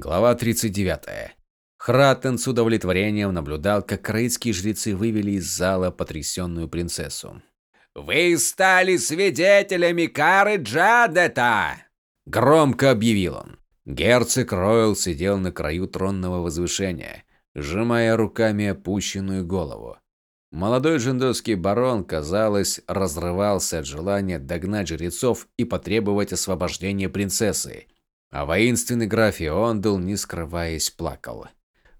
Глава 39. Хратен с удовлетворением наблюдал, как краитские жрецы вывели из зала потрясенную принцессу. «Вы стали свидетелями кары Джадета!» Громко объявил он. Герцог Ройл сидел на краю тронного возвышения, сжимая руками опущенную голову. Молодой жендовский барон, казалось, разрывался от желания догнать жрецов и потребовать освобождения принцессы. А воинственный граф Иондл, не скрываясь, плакал.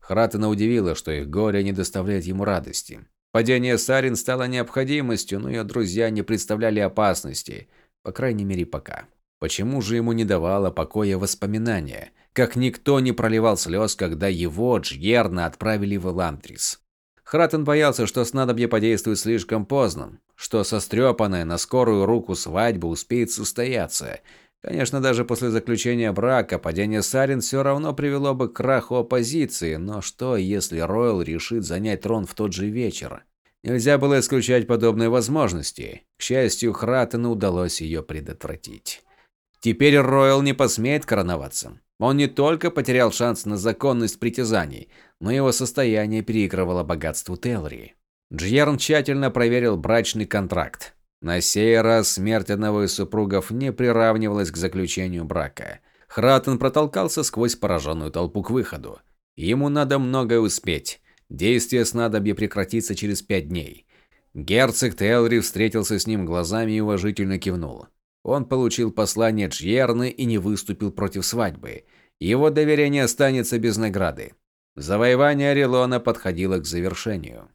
Хратена удивило, что их горе не доставляет ему радости. Падение Сарин стало необходимостью, но ее друзья не представляли опасности, по крайней мере пока. Почему же ему не давало покоя воспоминания, как никто не проливал слез, когда его, Джьерна, отправили в Элантрис? Хратен боялся, что снадобье подействует слишком поздно, что сострепанная на скорую руку свадьба успеет состояться, Конечно, даже после заключения брака падение Сарин все равно привело бы к краху оппозиции, но что, если Ройл решит занять трон в тот же вечер? Нельзя было исключать подобные возможности. К счастью, Хратену удалось ее предотвратить. Теперь Ройл не посмеет короноваться. Он не только потерял шанс на законность притязаний, но его состояние переигрывало богатству Телри. Джьерн тщательно проверил брачный контракт. На сей раз смерть одного из супругов не приравнивалась к заключению брака. Хратен протолкался сквозь пораженную толпу к выходу. Ему надо многое успеть. Действие снадобья прекратится через пять дней. Герцог Телри встретился с ним глазами и уважительно кивнул. Он получил послание Джьерны и не выступил против свадьбы. Его доверие не останется без награды. Завоевание Орелона подходило к завершению.